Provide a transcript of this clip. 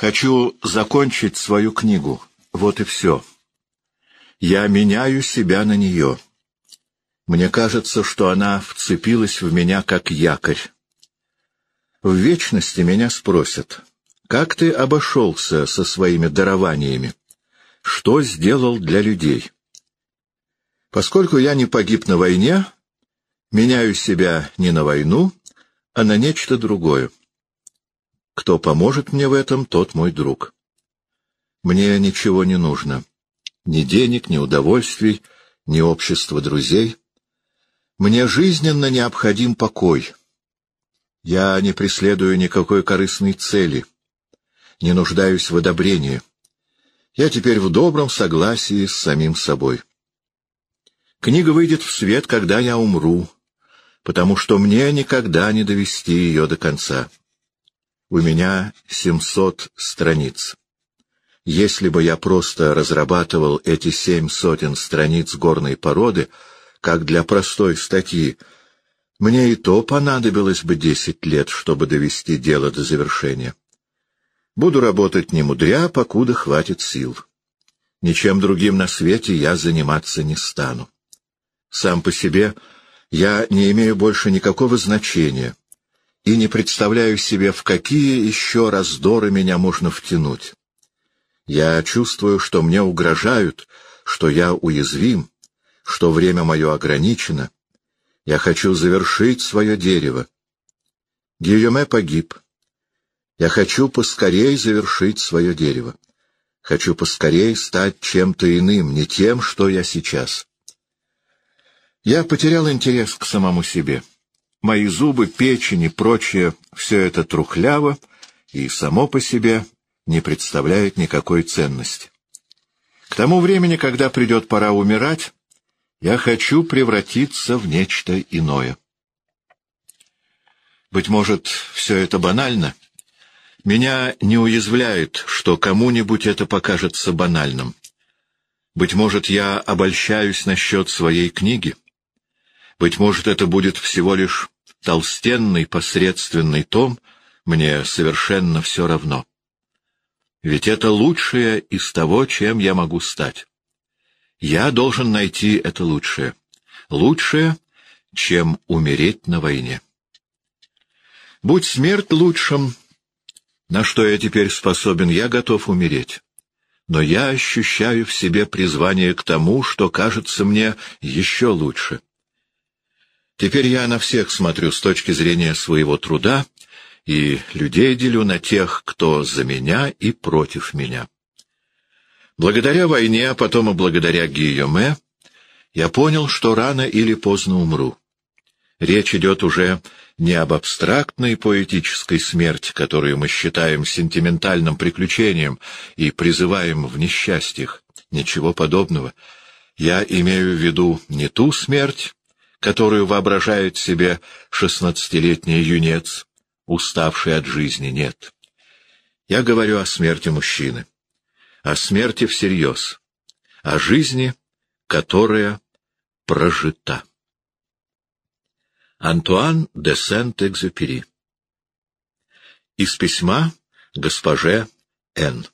Хочу закончить свою книгу. Вот и все. Я меняю себя на нее. Мне кажется, что она вцепилась в меня как якорь. В вечности меня спросят, как ты обошелся со своими дарованиями? Что сделал для людей? Поскольку я не погиб на войне, меняю себя не на войну, а на нечто другое. Кто поможет мне в этом, тот мой друг. Мне ничего не нужно. Ни денег, ни удовольствий, ни общества друзей. Мне жизненно необходим покой. Я не преследую никакой корыстной цели, не нуждаюсь в одобрении. Я теперь в добром согласии с самим собой. Книга выйдет в свет, когда я умру, потому что мне никогда не довести ее до конца. У меня семьсот страниц. Если бы я просто разрабатывал эти семь сотен страниц горной породы, как для простой статьи, мне и то понадобилось бы десять лет, чтобы довести дело до завершения. Буду работать не мудря, покуда хватит сил. Ничем другим на свете я заниматься не стану. Сам по себе я не имею больше никакого значения и не представляю себе, в какие еще раздоры меня можно втянуть. Я чувствую, что мне угрожают, что я уязвим, что время мое ограничено. Я хочу завершить свое дерево. Гийоме погиб. Я хочу поскорей завершить свое дерево. Хочу поскорей стать чем-то иным, не тем, что я сейчас. Я потерял интерес к самому себе. Мои зубы, печень и прочее — все это трухляво и само по себе не представляет никакой ценности. К тому времени, когда придет пора умирать, я хочу превратиться в нечто иное. Быть может, все это банально. Меня не уязвляет, что кому-нибудь это покажется банальным. Быть может, я обольщаюсь насчет своей книги. Быть может, это будет всего лишь толстенный посредственный том, мне совершенно все равно. Ведь это лучшее из того, чем я могу стать. Я должен найти это лучшее. Лучшее, чем умереть на войне. Будь смерть лучшим, на что я теперь способен, я готов умереть. Но я ощущаю в себе призвание к тому, что кажется мне еще лучше. Теперь я на всех смотрю с точки зрения своего труда и людей делю на тех, кто за меня и против меня. Благодаря войне, а потом и благодаря Гийоме, я понял, что рано или поздно умру. Речь идет уже не об абстрактной поэтической смерти, которую мы считаем сентиментальным приключением и призываем в несчастьях. Ничего подобного. Я имею в виду не ту смерть, которую воображает себе шестнадцатилетний юнец, уставший от жизни, нет. Я говорю о смерти мужчины, о смерти всерьез, о жизни, которая прожита. Антуан де Сент-Экзюпери Из письма госпоже Н.